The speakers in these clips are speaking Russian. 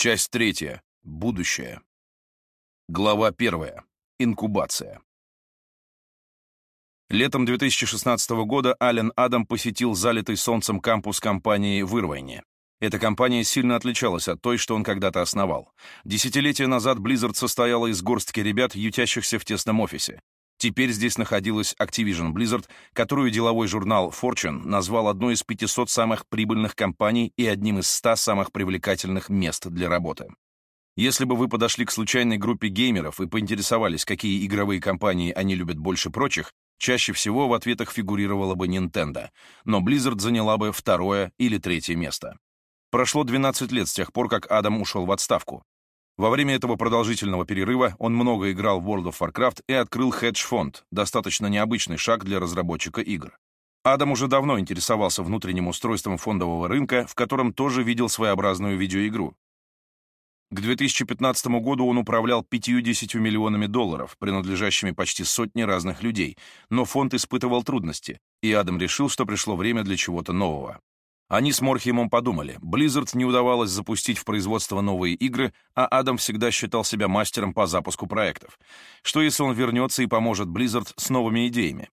Часть третья. Будущее. Глава первая. Инкубация. Летом 2016 года Ален Адам посетил залитый солнцем кампус компании в Ирвайне. Эта компания сильно отличалась от той, что он когда-то основал. Десятилетия назад Blizzard состояла из горстки ребят, ютящихся в тесном офисе. Теперь здесь находилась Activision Blizzard, которую деловой журнал Fortune назвал одной из 500 самых прибыльных компаний и одним из 100 самых привлекательных мест для работы. Если бы вы подошли к случайной группе геймеров и поинтересовались, какие игровые компании они любят больше прочих, чаще всего в ответах фигурировала бы Nintendo, но Blizzard заняла бы второе или третье место. Прошло 12 лет с тех пор, как Адам ушел в отставку. Во время этого продолжительного перерыва он много играл в World of Warcraft и открыл хедж-фонд, достаточно необычный шаг для разработчика игр. Адам уже давно интересовался внутренним устройством фондового рынка, в котором тоже видел своеобразную видеоигру. К 2015 году он управлял 50 миллионами долларов, принадлежащими почти сотне разных людей, но фонд испытывал трудности, и Адам решил, что пришло время для чего-то нового. Они с Морхимом подумали, Blizzard не удавалось запустить в производство новые игры, а Адам всегда считал себя мастером по запуску проектов. Что если он вернется и поможет Blizzard с новыми идеями?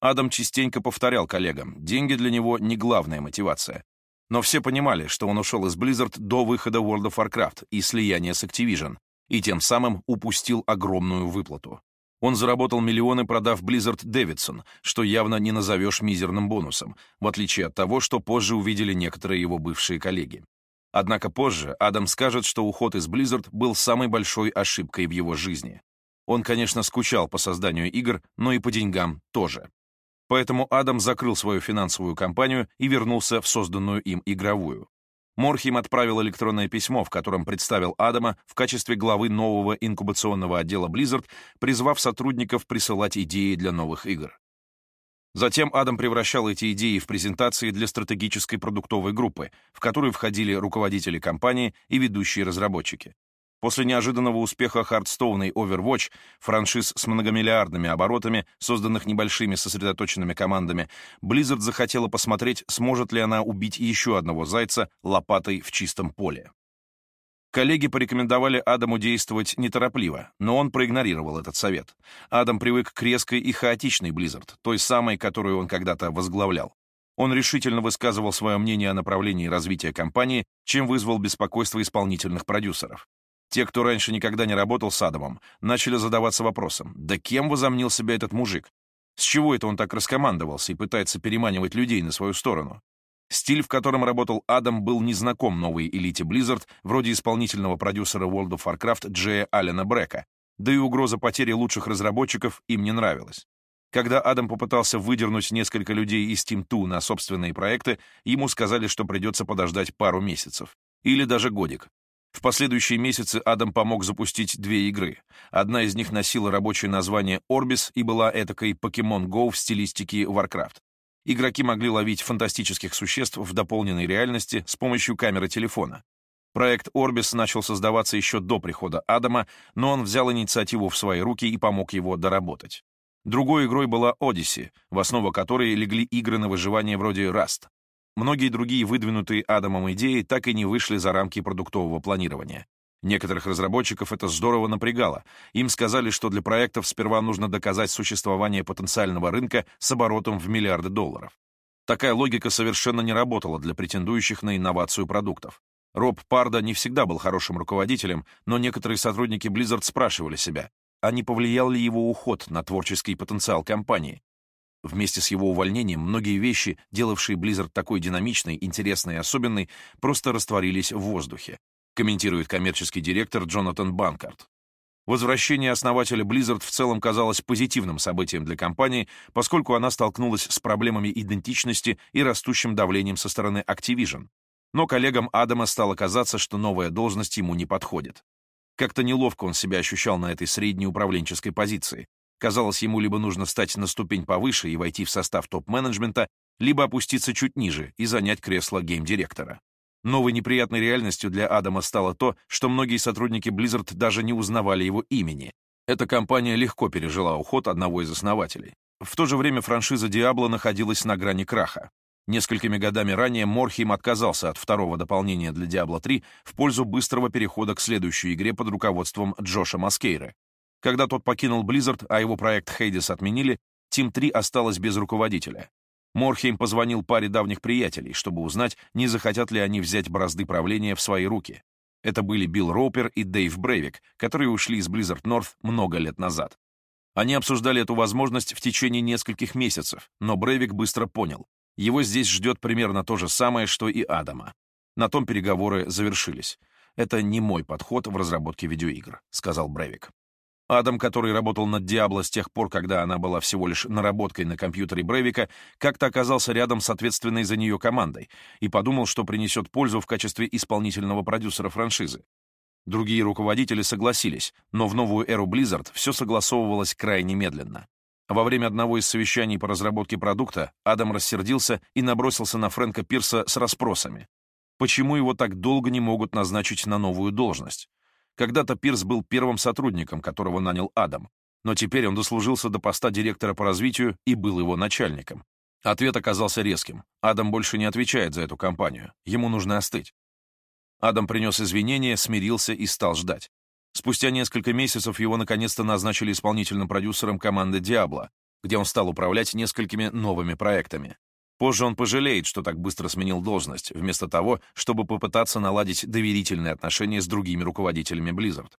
Адам частенько повторял коллегам, деньги для него не главная мотивация. Но все понимали, что он ушел из Blizzard до выхода World of Warcraft и слияния с Activision, и тем самым упустил огромную выплату. Он заработал миллионы, продав Blizzard Davidson, что явно не назовешь мизерным бонусом, в отличие от того, что позже увидели некоторые его бывшие коллеги. Однако позже Адам скажет, что уход из Blizzard был самой большой ошибкой в его жизни. Он, конечно, скучал по созданию игр, но и по деньгам тоже. Поэтому Адам закрыл свою финансовую компанию и вернулся в созданную им игровую. Морхим отправил электронное письмо, в котором представил Адама в качестве главы нового инкубационного отдела Blizzard, призвав сотрудников присылать идеи для новых игр. Затем Адам превращал эти идеи в презентации для стратегической продуктовой группы, в которую входили руководители компании и ведущие разработчики. После неожиданного успеха Hearthstone и Overwatch, франшиз с многомиллиардными оборотами, созданных небольшими сосредоточенными командами, Blizzard захотела посмотреть, сможет ли она убить еще одного зайца лопатой в чистом поле. Коллеги порекомендовали Адаму действовать неторопливо, но он проигнорировал этот совет. Адам привык к резкой и хаотичной Blizzard, той самой, которую он когда-то возглавлял. Он решительно высказывал свое мнение о направлении развития компании, чем вызвал беспокойство исполнительных продюсеров. Те, кто раньше никогда не работал с Адамом, начали задаваться вопросом, да кем возомнил себя этот мужик? С чего это он так раскомандовался и пытается переманивать людей на свою сторону? Стиль, в котором работал Адам, был незнаком новой элите Blizzard, вроде исполнительного продюсера World of Warcraft Джея Аллена Брека, да и угроза потери лучших разработчиков им не нравилась. Когда Адам попытался выдернуть несколько людей из Team 2 на собственные проекты, ему сказали, что придется подождать пару месяцев. Или даже годик. В последующие месяцы Адам помог запустить две игры. Одна из них носила рабочее название Orbis и была этакой Pokemon Go в стилистике Warcraft. Игроки могли ловить фантастических существ в дополненной реальности с помощью камеры телефона. Проект Orbis начал создаваться еще до прихода Адама, но он взял инициативу в свои руки и помог его доработать. Другой игрой была Odyssey, в основу которой легли игры на выживание вроде Rust. Многие другие выдвинутые Адамом идеи так и не вышли за рамки продуктового планирования. Некоторых разработчиков это здорово напрягало. Им сказали, что для проектов сперва нужно доказать существование потенциального рынка с оборотом в миллиарды долларов. Такая логика совершенно не работала для претендующих на инновацию продуктов. Роб Парда не всегда был хорошим руководителем, но некоторые сотрудники Blizzard спрашивали себя, а не повлиял ли его уход на творческий потенциал компании, Вместе с его увольнением многие вещи, делавшие Blizzard такой динамичной, интересной и особенной, просто растворились в воздухе, комментирует коммерческий директор Джонатан Банкарт. Возвращение основателя Blizzard в целом казалось позитивным событием для компании, поскольку она столкнулась с проблемами идентичности и растущим давлением со стороны Activision. Но коллегам Адама стало казаться, что новая должность ему не подходит. Как-то неловко он себя ощущал на этой средней управленческой позиции, Казалось, ему либо нужно стать на ступень повыше и войти в состав топ-менеджмента, либо опуститься чуть ниже и занять кресло гейм-директора. Новой неприятной реальностью для Адама стало то, что многие сотрудники Blizzard даже не узнавали его имени. Эта компания легко пережила уход одного из основателей. В то же время франшиза Diablo находилась на грани краха. Несколькими годами ранее Морхейм отказался от второго дополнения для Diablo 3 в пользу быстрого перехода к следующей игре под руководством Джоша Маскейра. Когда тот покинул Blizzard, а его проект Hades отменили, Team 3 осталась без руководителя. Морхейм позвонил паре давних приятелей, чтобы узнать, не захотят ли они взять бразды правления в свои руки. Это были Билл Роупер и Дэйв Брейвик, которые ушли из Blizzard North много лет назад. Они обсуждали эту возможность в течение нескольких месяцев, но Брейвик быстро понял. Его здесь ждет примерно то же самое, что и Адама. На том переговоры завершились. «Это не мой подход в разработке видеоигр», — сказал Брейвик. Адам, который работал над Диабло с тех пор, когда она была всего лишь наработкой на компьютере Брейвика, как-то оказался рядом с ответственной за нее командой и подумал, что принесет пользу в качестве исполнительного продюсера франшизы. Другие руководители согласились, но в новую эру Blizzard все согласовывалось крайне медленно. Во время одного из совещаний по разработке продукта Адам рассердился и набросился на Фрэнка Пирса с расспросами. Почему его так долго не могут назначить на новую должность? Когда-то Пирс был первым сотрудником, которого нанял Адам, но теперь он дослужился до поста директора по развитию и был его начальником. Ответ оказался резким. Адам больше не отвечает за эту компанию. Ему нужно остыть. Адам принес извинения, смирился и стал ждать. Спустя несколько месяцев его наконец-то назначили исполнительным продюсером команды «Диабло», где он стал управлять несколькими новыми проектами. Позже он пожалеет, что так быстро сменил должность, вместо того, чтобы попытаться наладить доверительные отношения с другими руководителями Blizzard.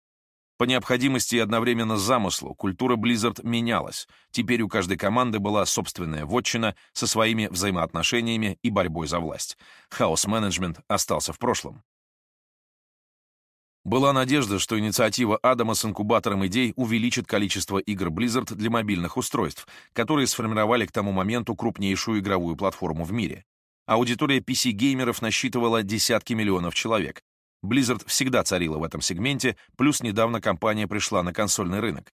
По необходимости и одновременно замыслу культура Blizzard менялась. Теперь у каждой команды была собственная вотчина со своими взаимоотношениями и борьбой за власть. Хаос-менеджмент остался в прошлом. Была надежда, что инициатива Адама с инкубатором идей увеличит количество игр Blizzard для мобильных устройств, которые сформировали к тому моменту крупнейшую игровую платформу в мире. Аудитория PC-геймеров насчитывала десятки миллионов человек. Blizzard всегда царила в этом сегменте, плюс недавно компания пришла на консольный рынок.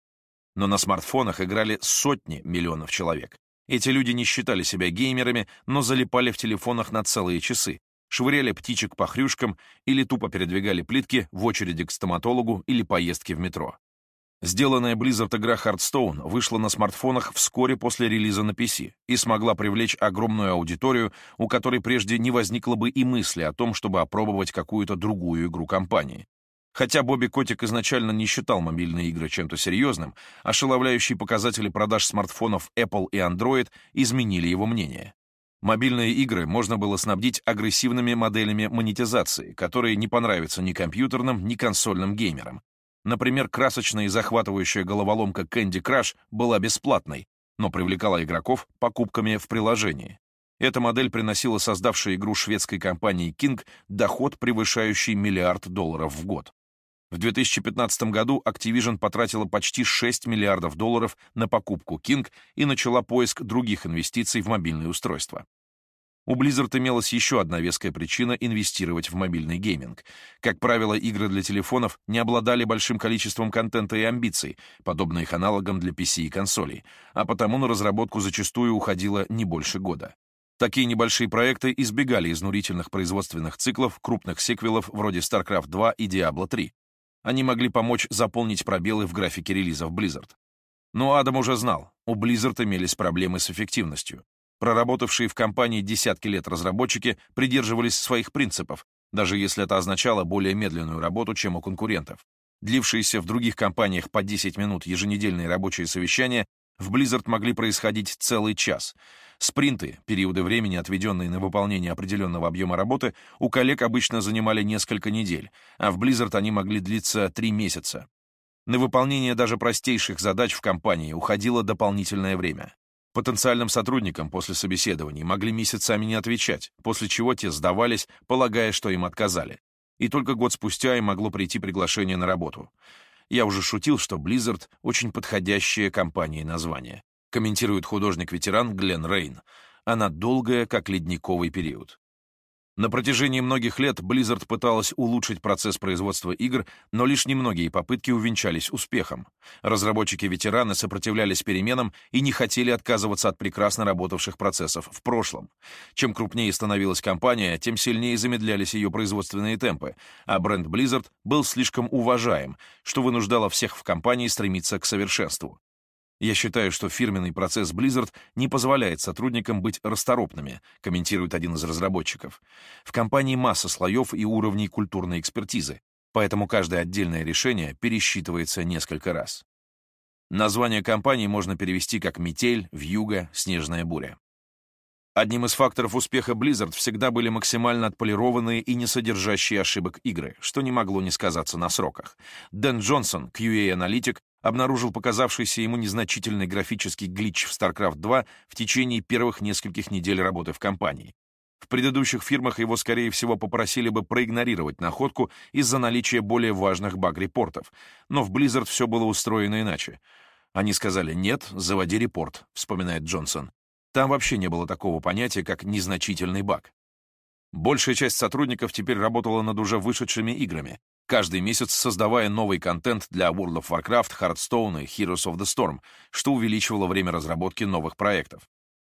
Но на смартфонах играли сотни миллионов человек. Эти люди не считали себя геймерами, но залипали в телефонах на целые часы, швыряли птичек по хрюшкам или тупо передвигали плитки в очереди к стоматологу или поездки в метро. Сделанная Blizzard игра Hearthstone вышла на смартфонах вскоре после релиза на PC и смогла привлечь огромную аудиторию, у которой прежде не возникло бы и мысли о том, чтобы опробовать какую-то другую игру компании. Хотя Бобби Котик изначально не считал мобильные игры чем-то серьезным, ошеломляющие показатели продаж смартфонов Apple и Android изменили его мнение. Мобильные игры можно было снабдить агрессивными моделями монетизации, которые не понравятся ни компьютерным, ни консольным геймерам. Например, красочная и захватывающая головоломка Candy Crush была бесплатной, но привлекала игроков покупками в приложении. Эта модель приносила создавшей игру шведской компании King доход, превышающий миллиард долларов в год. В 2015 году Activision потратила почти 6 миллиардов долларов на покупку King и начала поиск других инвестиций в мобильные устройства. У Blizzard имелась еще одна веская причина инвестировать в мобильный гейминг. Как правило, игры для телефонов не обладали большим количеством контента и амбиций, подобно их аналогам для PC и консолей, а потому на разработку зачастую уходило не больше года. Такие небольшие проекты избегали изнурительных производственных циклов крупных сиквелов вроде StarCraft 2 и Diablo 3, они могли помочь заполнить пробелы в графике релизов Blizzard. Но Адам уже знал, у Blizzard имелись проблемы с эффективностью. Проработавшие в компании десятки лет разработчики придерживались своих принципов, даже если это означало более медленную работу, чем у конкурентов. Длившиеся в других компаниях по 10 минут еженедельные рабочие совещания в Blizzard могли происходить целый час — Спринты, периоды времени, отведенные на выполнение определенного объема работы, у коллег обычно занимали несколько недель, а в Blizzard они могли длиться три месяца. На выполнение даже простейших задач в компании уходило дополнительное время. Потенциальным сотрудникам после собеседований могли месяцами не отвечать, после чего те сдавались, полагая, что им отказали. И только год спустя им могло прийти приглашение на работу. Я уже шутил, что Blizzard — очень подходящее компании название комментирует художник-ветеран Глен Рейн. Она долгая, как ледниковый период. На протяжении многих лет Blizzard пыталась улучшить процесс производства игр, но лишь немногие попытки увенчались успехом. Разработчики-ветераны сопротивлялись переменам и не хотели отказываться от прекрасно работавших процессов в прошлом. Чем крупнее становилась компания, тем сильнее замедлялись ее производственные темпы, а бренд Blizzard был слишком уважаем, что вынуждало всех в компании стремиться к совершенству. Я считаю, что фирменный процесс Blizzard не позволяет сотрудникам быть расторопными, комментирует один из разработчиков. В компании масса слоев и уровней культурной экспертизы, поэтому каждое отдельное решение пересчитывается несколько раз. Название компании можно перевести как «метель», «вьюга», «снежная буря». Одним из факторов успеха Blizzard всегда были максимально отполированные и не содержащие ошибок игры, что не могло не сказаться на сроках. Дэн Джонсон, QA-аналитик, обнаружил показавшийся ему незначительный графический глич в StarCraft 2 в течение первых нескольких недель работы в компании. В предыдущих фирмах его, скорее всего, попросили бы проигнорировать находку из-за наличия более важных баг-репортов, но в Blizzard все было устроено иначе. Они сказали «нет, заводи репорт», — вспоминает Джонсон. Там вообще не было такого понятия, как незначительный баг. Большая часть сотрудников теперь работала над уже вышедшими играми, каждый месяц создавая новый контент для World of Warcraft, Hearthstone и Heroes of the Storm, что увеличивало время разработки новых проектов.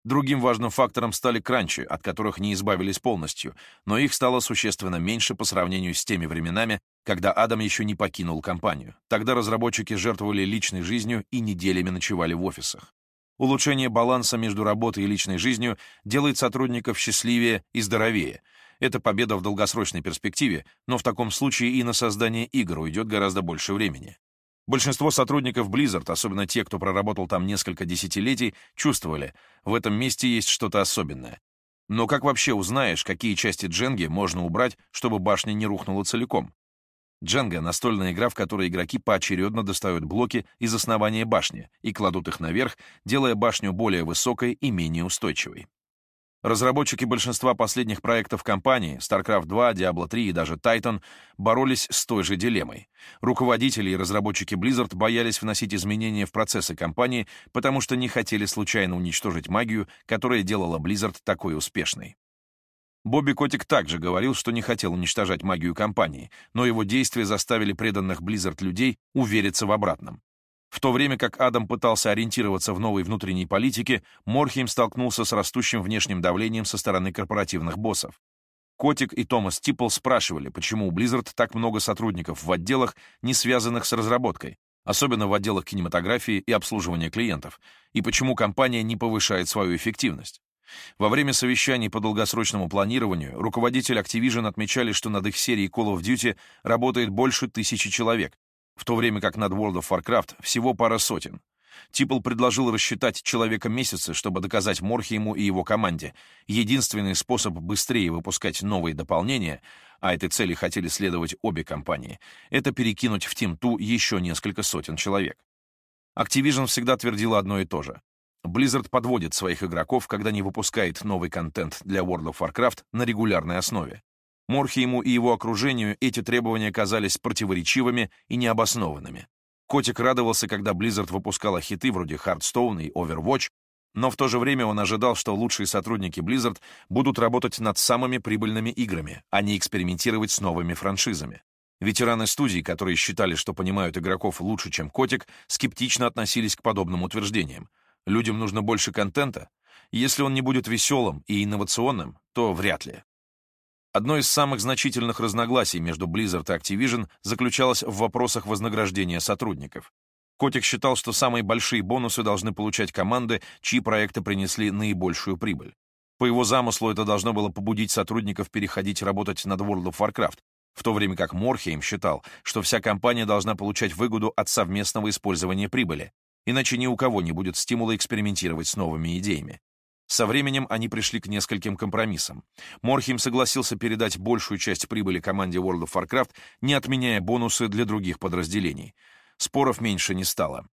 Другим важным фактором стали кранчи, от которых не избавились полностью, но их стало существенно меньше по сравнению с теми временами, когда Адам еще не покинул компанию. Тогда разработчики жертвовали личной жизнью и неделями ночевали в офисах. Улучшение баланса между работой и личной жизнью делает сотрудников счастливее и здоровее. Это победа в долгосрочной перспективе, но в таком случае и на создание игр уйдет гораздо больше времени. Большинство сотрудников Blizzard, особенно те, кто проработал там несколько десятилетий, чувствовали, в этом месте есть что-то особенное. Но как вообще узнаешь, какие части Дженги можно убрать, чтобы башня не рухнула целиком? Дженга — настольная игра, в которой игроки поочередно достают блоки из основания башни и кладут их наверх, делая башню более высокой и менее устойчивой. Разработчики большинства последних проектов компании StarCraft 2, Diablo 3 и даже Titan боролись с той же дилеммой. Руководители и разработчики Blizzard боялись вносить изменения в процессы компании, потому что не хотели случайно уничтожить магию, которая делала Blizzard такой успешной. Бобби Котик также говорил, что не хотел уничтожать магию компании, но его действия заставили преданных Blizzard людей увериться в обратном. В то время как Адам пытался ориентироваться в новой внутренней политике, Морхейм столкнулся с растущим внешним давлением со стороны корпоративных боссов. Котик и Томас Типпл спрашивали, почему у Blizzard так много сотрудников в отделах, не связанных с разработкой, особенно в отделах кинематографии и обслуживания клиентов, и почему компания не повышает свою эффективность. Во время совещаний по долгосрочному планированию руководители Activision отмечали, что над их серией Call of Duty работает больше тысячи человек, в то время как над World of Warcraft всего пара сотен. Типл предложил рассчитать человека месяца, чтобы доказать Морхейму и его команде. Единственный способ быстрее выпускать новые дополнения, а этой цели хотели следовать обе компании, это перекинуть в Team 2 еще несколько сотен человек. Activision всегда твердила одно и то же. Blizzard подводит своих игроков, когда не выпускает новый контент для World of Warcraft на регулярной основе. Морхейму и его окружению эти требования казались противоречивыми и необоснованными. Котик радовался, когда Blizzard выпускала хиты вроде Hearthstone и Overwatch, но в то же время он ожидал, что лучшие сотрудники Blizzard будут работать над самыми прибыльными играми, а не экспериментировать с новыми франшизами. Ветераны студий, которые считали, что понимают игроков лучше, чем Котик, скептично относились к подобным утверждениям. Людям нужно больше контента. Если он не будет веселым и инновационным, то вряд ли. Одно из самых значительных разногласий между Blizzard и Activision заключалось в вопросах вознаграждения сотрудников. Котик считал, что самые большие бонусы должны получать команды, чьи проекты принесли наибольшую прибыль. По его замыслу это должно было побудить сотрудников переходить работать над World of Warcraft, в то время как Морхейм считал, что вся компания должна получать выгоду от совместного использования прибыли, иначе ни у кого не будет стимула экспериментировать с новыми идеями. Со временем они пришли к нескольким компромиссам. Морхим согласился передать большую часть прибыли команде World of Warcraft, не отменяя бонусы для других подразделений. Споров меньше не стало.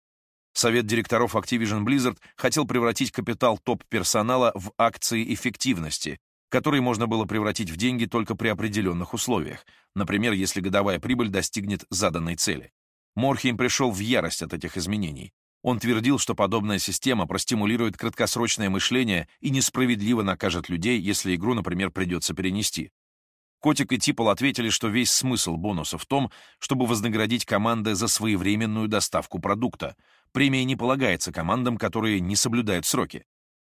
Совет директоров Activision Blizzard хотел превратить капитал топ-персонала в акции эффективности, которые можно было превратить в деньги только при определенных условиях, например, если годовая прибыль достигнет заданной цели. Морхейм пришел в ярость от этих изменений. Он твердил, что подобная система простимулирует краткосрочное мышление и несправедливо накажет людей, если игру, например, придется перенести. Котик и Типол ответили, что весь смысл бонуса в том, чтобы вознаградить команды за своевременную доставку продукта. Премия не полагается командам, которые не соблюдают сроки.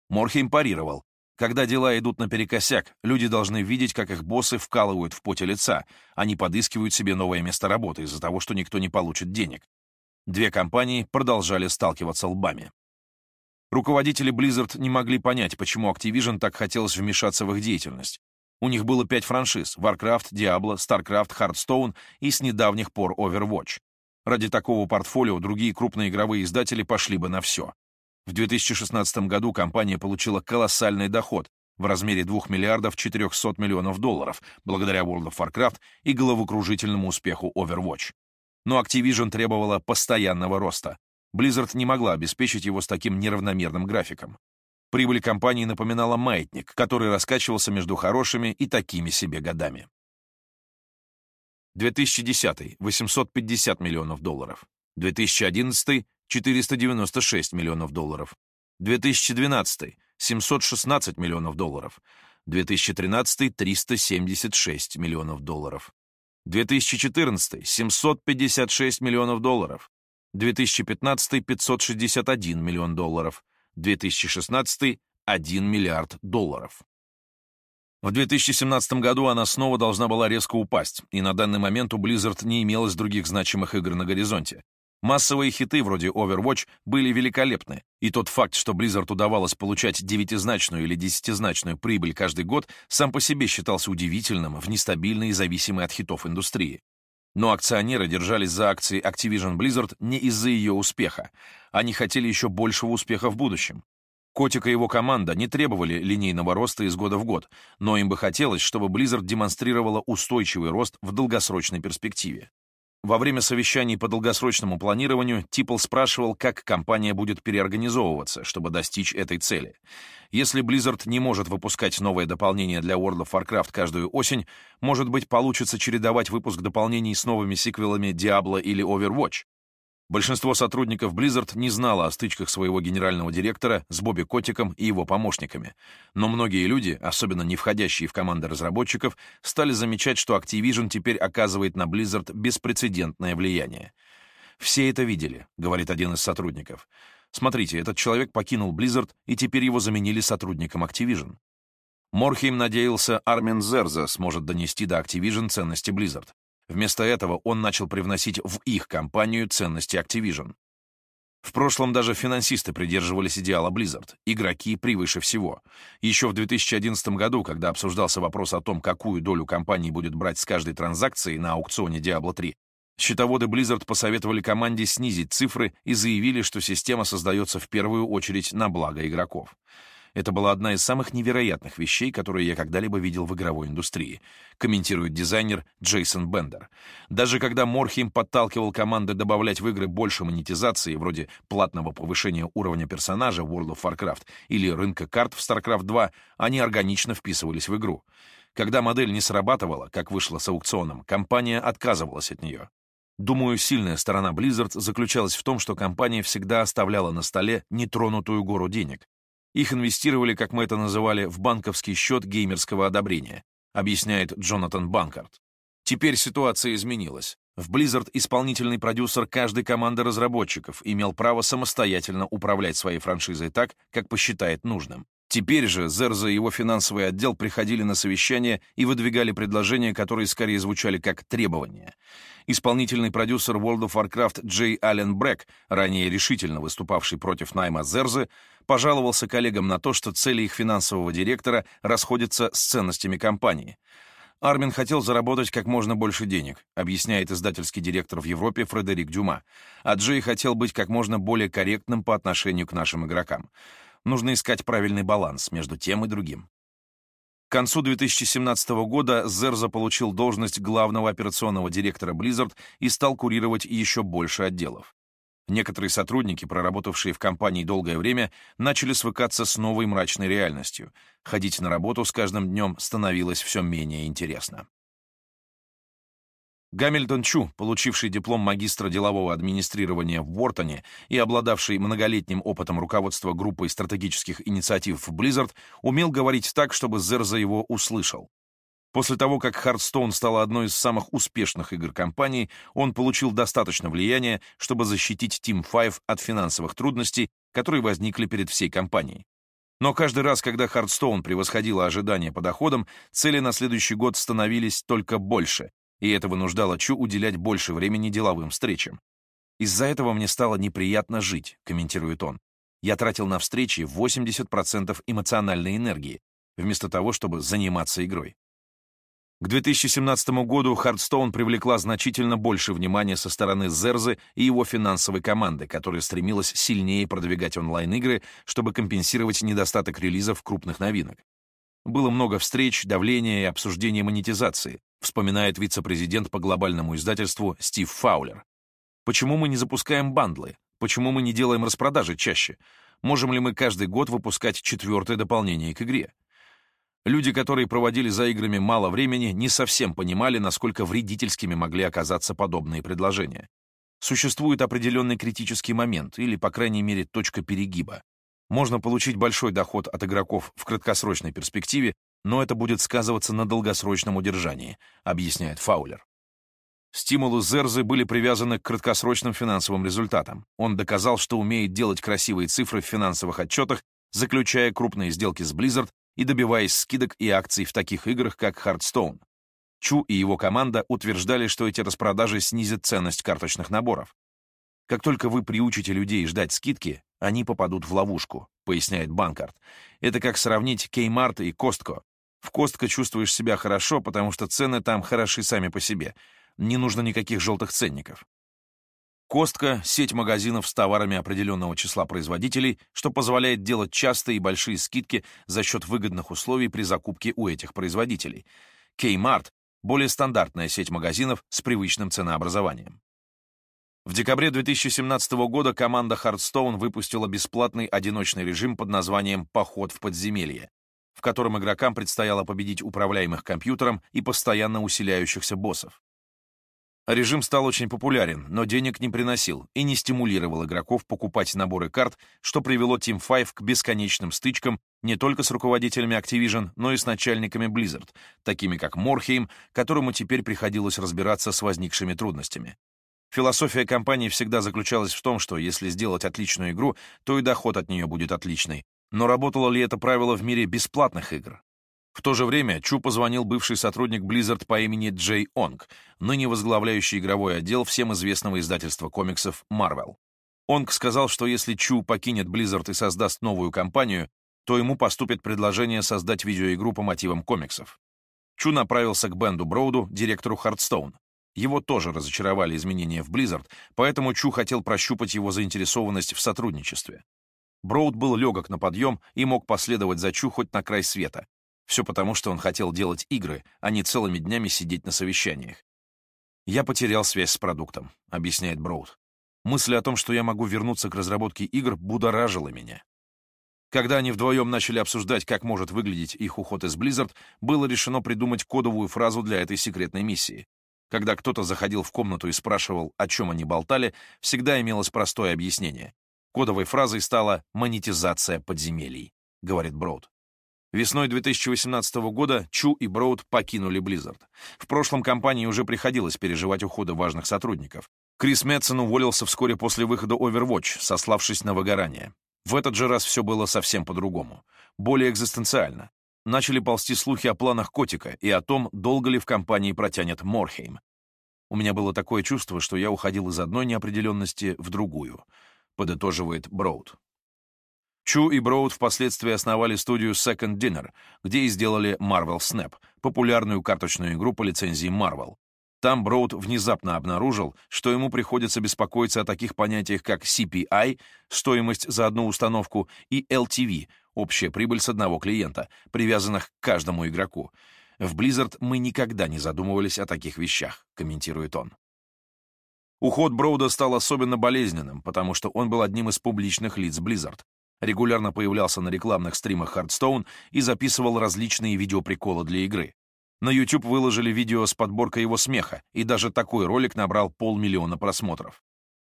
Морхейм парировал. Когда дела идут наперекосяк, люди должны видеть, как их боссы вкалывают в поте лица, они подыскивают себе новое место работы из-за того, что никто не получит денег. Две компании продолжали сталкиваться лбами. Руководители Blizzard не могли понять, почему Activision так хотелось вмешаться в их деятельность. У них было пять франшиз — Warcraft, Diablo, StarCraft, Hearthstone и с недавних пор Overwatch. Ради такого портфолио другие крупные игровые издатели пошли бы на все. В 2016 году компания получила колоссальный доход в размере 2 миллиардов 400 миллионов долларов благодаря World of Warcraft и головокружительному успеху Overwatch. Но Activision требовала постоянного роста. Blizzard не могла обеспечить его с таким неравномерным графиком. Прибыль компании напоминала маятник, который раскачивался между хорошими и такими себе годами. 2010 — 850 миллионов долларов. 2011 — 496 миллионов долларов. 2012 — 716 миллионов долларов. 2013 — 376 миллионов долларов. 2014 — 756 миллионов долларов. 2015 — 561 миллион долларов. 2016 — 1 миллиард долларов. В 2017 году она снова должна была резко упасть, и на данный момент у Blizzard не имелось других значимых игр на горизонте. Массовые хиты вроде Overwatch были великолепны, и тот факт, что Blizzard удавалось получать девятизначную или десятизначную прибыль каждый год, сам по себе считался удивительным в нестабильной и зависимой от хитов индустрии. Но акционеры держались за акции Activision Blizzard не из-за ее успеха. Они хотели еще большего успеха в будущем. Котик и его команда не требовали линейного роста из года в год, но им бы хотелось, чтобы Blizzard демонстрировала устойчивый рост в долгосрочной перспективе. Во время совещаний по долгосрочному планированию Типл спрашивал, как компания будет переорганизовываться, чтобы достичь этой цели. Если Blizzard не может выпускать новое дополнение для World of Warcraft каждую осень, может быть, получится чередовать выпуск дополнений с новыми сиквелами Diablo или Overwatch. Большинство сотрудников Blizzard не знало о стычках своего генерального директора с Бобби Котиком и его помощниками. Но многие люди, особенно не входящие в команды разработчиков, стали замечать, что Activision теперь оказывает на Blizzard беспрецедентное влияние. «Все это видели», — говорит один из сотрудников. «Смотрите, этот человек покинул Blizzard, и теперь его заменили сотрудником Activision». Морхейм надеялся, Армин Зерза сможет донести до Activision ценности Blizzard. Вместо этого он начал привносить в их компанию ценности Activision. В прошлом даже финансисты придерживались идеала Blizzard — игроки превыше всего. Еще в 2011 году, когда обсуждался вопрос о том, какую долю компании будет брать с каждой транзакции на аукционе Diablo 3, счетоводы Blizzard посоветовали команде снизить цифры и заявили, что система создается в первую очередь на благо игроков. Это была одна из самых невероятных вещей, которые я когда-либо видел в игровой индустрии, комментирует дизайнер Джейсон Бендер. Даже когда Морхейм подталкивал команды добавлять в игры больше монетизации, вроде платного повышения уровня персонажа в World of Warcraft или рынка карт в StarCraft 2, они органично вписывались в игру. Когда модель не срабатывала, как вышло с аукционом, компания отказывалась от нее. Думаю, сильная сторона Blizzard заключалась в том, что компания всегда оставляла на столе нетронутую гору денег, их инвестировали, как мы это называли, в банковский счет геймерского одобрения, объясняет Джонатан Банкарт. Теперь ситуация изменилась. В Blizzard исполнительный продюсер каждой команды разработчиков имел право самостоятельно управлять своей франшизой так, как посчитает нужным. Теперь же Зерза и его финансовый отдел приходили на совещания и выдвигали предложения, которые скорее звучали как требования. Исполнительный продюсер World of Warcraft Джей Аллен Брэк, ранее решительно выступавший против найма Зерзы, пожаловался коллегам на то, что цели их финансового директора расходятся с ценностями компании. Армин хотел заработать как можно больше денег, объясняет издательский директор в Европе Фредерик Дюма, а Джей хотел быть как можно более корректным по отношению к нашим игрокам. Нужно искать правильный баланс между тем и другим. К концу 2017 года Зерза получил должность главного операционного директора Blizzard и стал курировать еще больше отделов. Некоторые сотрудники, проработавшие в компании долгое время, начали свыкаться с новой мрачной реальностью. Ходить на работу с каждым днем становилось все менее интересно. Гамильтон Чу, получивший диплом магистра делового администрирования в Уортоне и обладавший многолетним опытом руководства группой стратегических инициатив в Blizzard, умел говорить так, чтобы Зерза его услышал. После того, как Hearthstone стала одной из самых успешных игр компании, он получил достаточно влияния, чтобы защитить Team 5 от финансовых трудностей, которые возникли перед всей компанией. Но каждый раз, когда Hearthstone превосходила ожидания по доходам, цели на следующий год становились только больше, и это вынуждало Чу уделять больше времени деловым встречам. «Из-за этого мне стало неприятно жить», — комментирует он. «Я тратил на встречи 80% эмоциональной энергии, вместо того, чтобы заниматься игрой». К 2017 году Hearthstone привлекла значительно больше внимания со стороны Зерзы и его финансовой команды, которая стремилась сильнее продвигать онлайн-игры, чтобы компенсировать недостаток релизов крупных новинок. Было много встреч, давления и обсуждения монетизации, вспоминает вице-президент по глобальному издательству Стив Фаулер. Почему мы не запускаем бандлы? Почему мы не делаем распродажи чаще? Можем ли мы каждый год выпускать четвертое дополнение к игре? Люди, которые проводили за играми мало времени, не совсем понимали, насколько вредительскими могли оказаться подобные предложения. Существует определенный критический момент, или, по крайней мере, точка перегиба. Можно получить большой доход от игроков в краткосрочной перспективе, но это будет сказываться на долгосрочном удержании, объясняет Фаулер. Стимулы Зерзы были привязаны к краткосрочным финансовым результатам. Он доказал, что умеет делать красивые цифры в финансовых отчетах, заключая крупные сделки с Blizzard и добиваясь скидок и акций в таких играх, как Hearthstone. Чу и его команда утверждали, что эти распродажи снизят ценность карточных наборов. Как только вы приучите людей ждать скидки, они попадут в ловушку, поясняет Банкарт. Это как сравнить Кеймарт и Костко. В Костко чувствуешь себя хорошо, потому что цены там хороши сами по себе. Не нужно никаких желтых ценников. Костка — сеть магазинов с товарами определенного числа производителей, что позволяет делать частые и большие скидки за счет выгодных условий при закупке у этих производителей. Kmart — более стандартная сеть магазинов с привычным ценообразованием. В декабре 2017 года команда Hearthstone выпустила бесплатный одиночный режим под названием «Поход в подземелье», в котором игрокам предстояло победить управляемых компьютером и постоянно усиляющихся боссов. Режим стал очень популярен, но денег не приносил и не стимулировал игроков покупать наборы карт, что привело Team 5 к бесконечным стычкам не только с руководителями Activision, но и с начальниками Blizzard, такими как Морхейм, которому теперь приходилось разбираться с возникшими трудностями. Философия компании всегда заключалась в том, что если сделать отличную игру, то и доход от нее будет отличный. Но работало ли это правило в мире бесплатных игр? В то же время Чу позвонил бывший сотрудник Blizzard по имени Джей Онг, ныне возглавляющий игровой отдел всем известного издательства комиксов Marvel. Онг сказал, что если Чу покинет Blizzard и создаст новую компанию, то ему поступит предложение создать видеоигру по мотивам комиксов. Чу направился к Бенду Броуду, директору Hearthstone. Его тоже разочаровали изменения в Blizzard, поэтому Чу хотел прощупать его заинтересованность в сотрудничестве. Броуд был легок на подъем и мог последовать за Чу хоть на край света, все потому, что он хотел делать игры, а не целыми днями сидеть на совещаниях. «Я потерял связь с продуктом», — объясняет Броуд. «Мысль о том, что я могу вернуться к разработке игр, будоражила меня». Когда они вдвоем начали обсуждать, как может выглядеть их уход из Blizzard, было решено придумать кодовую фразу для этой секретной миссии. Когда кто-то заходил в комнату и спрашивал, о чем они болтали, всегда имелось простое объяснение. Кодовой фразой стала «монетизация подземелий», — говорит Броуд. Весной 2018 года Чу и Броуд покинули Blizzard. В прошлом компании уже приходилось переживать уходы важных сотрудников. Крис Мэтсон уволился вскоре после выхода Overwatch, сославшись на выгорание. В этот же раз все было совсем по-другому. Более экзистенциально. Начали ползти слухи о планах Котика и о том, долго ли в компании протянет Морхейм. У меня было такое чувство, что я уходил из одной неопределенности в другую, подытоживает Броуд. Чу и Броуд впоследствии основали студию Second Dinner, где и сделали Marvel Snap, популярную карточную игру по лицензии Marvel. Там Броуд внезапно обнаружил, что ему приходится беспокоиться о таких понятиях, как CPI, стоимость за одну установку, и LTV, общая прибыль с одного клиента, привязанных к каждому игроку. В Blizzard мы никогда не задумывались о таких вещах, комментирует он. Уход Броуда стал особенно болезненным, потому что он был одним из публичных лиц Blizzard регулярно появлялся на рекламных стримах Hearthstone и записывал различные видеоприколы для игры. На YouTube выложили видео с подборкой его смеха, и даже такой ролик набрал полмиллиона просмотров.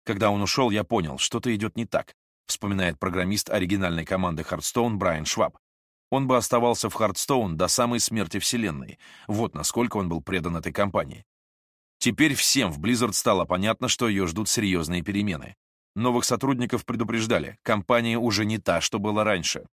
Когда он ушел, я понял, что-то идет не так, вспоминает программист оригинальной команды Hearthstone Брайан Шваб. Он бы оставался в Hearthstone до самой смерти Вселенной. Вот насколько он был предан этой компании. Теперь всем в Blizzard стало понятно, что ее ждут серьезные перемены. Новых сотрудников предупреждали, компания уже не та, что была раньше.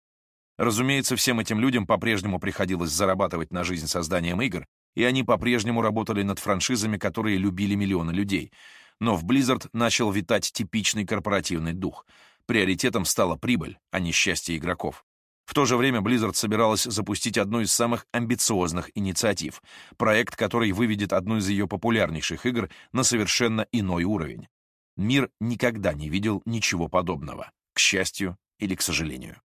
Разумеется, всем этим людям по-прежнему приходилось зарабатывать на жизнь созданием игр, и они по-прежнему работали над франшизами, которые любили миллионы людей. Но в Blizzard начал витать типичный корпоративный дух. Приоритетом стала прибыль, а не счастье игроков. В то же время Blizzard собиралась запустить одну из самых амбициозных инициатив, проект, который выведет одну из ее популярнейших игр на совершенно иной уровень. Мир никогда не видел ничего подобного, к счастью или к сожалению.